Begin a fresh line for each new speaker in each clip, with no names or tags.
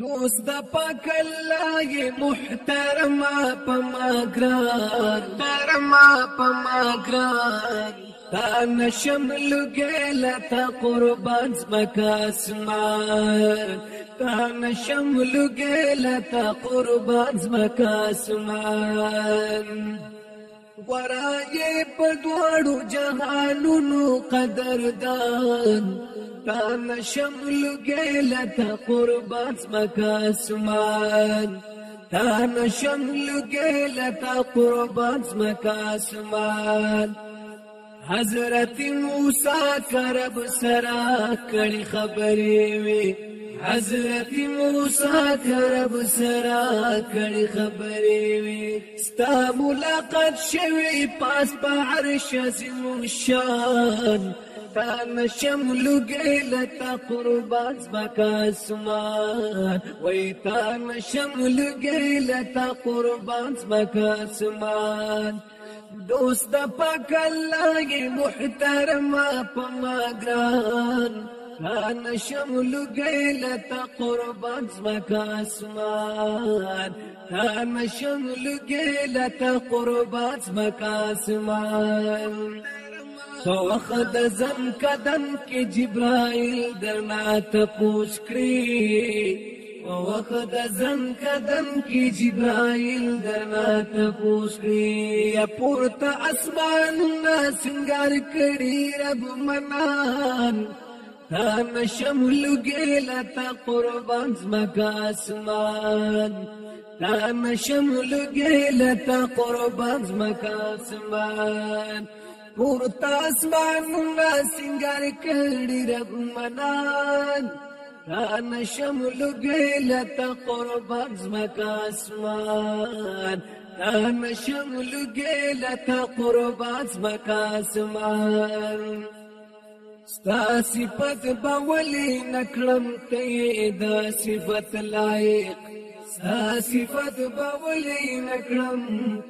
دوست د پکلای محترم پما ګران محترم پما ګران تا نشم لګل تا قربان زمکا اسمان تا نشم لګل تا قربان زمکا اسمان ورای په دواړو جهانونو قدردان تا نشم لګیل تا قربات مکا اسمان تا نشم لګیل تا قربات مکا اسمان حضرت موسی کرب سرا کړي خبرې وي حضرت موسی کرب سرا کړي خبرې وي ستا ملاقات شوي پاس په عرش زمون شان تان شمل گیلتا قرباز بکا اسمان وی تان شمل گیلتا قرباز بکا اسمان دوست د پکل لړګي محترم په ماګران کان شمل ګیل تا قربان زمکا اسمان کان شمل ګیل تا قربان زمکا اسمان سو وخت زم قدم کې جبرائیل درنا ته پوښ کړی وخت زم قدم کې جبرائیل درنا تپوس کړي یا پورته اسمان نه سنگار کړي رب منان تا نشم لګیلا تا قربان زمګه اسمان تا نشم لګیلا تا قربان زمګه اسمان پورته اسمان نه سنگار کړي رب منان انا شمل گیلت قربان زمک آسمان انا شمل گیلت قربان زمک آسمان ستا صفت باولی نکړم ته دا صفت لایق ستا صفت باولی نکړم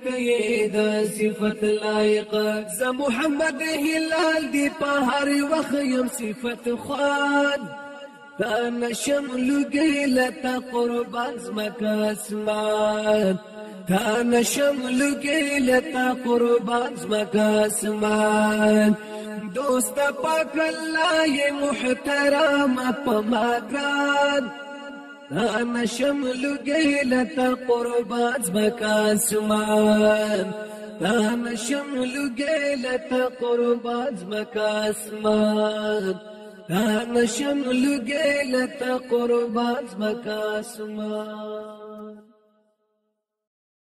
ته دا صفت لایق ز محمد هلال دی په هر وخت يم صفت خوان تانا شملو گیلتا قربان زمک اسمان تانا شملو گیلتا قربان زمک اسمان دوستا پاک اللہ محترام پماغان تانا شملو گیلتا قربان زمک اسمان تانا شملو گیلتا قربان زمک اسمان نشم لګې لته قربان مکا اسمان